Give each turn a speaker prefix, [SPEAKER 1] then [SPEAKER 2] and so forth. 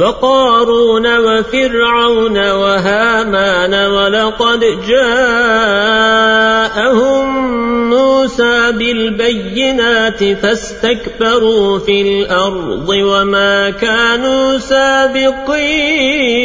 [SPEAKER 1] وقارون وفرعون وهامان ولقد جاءهم موسى بالبينات فاستكبروا في الأرض وما كانوا سابقين.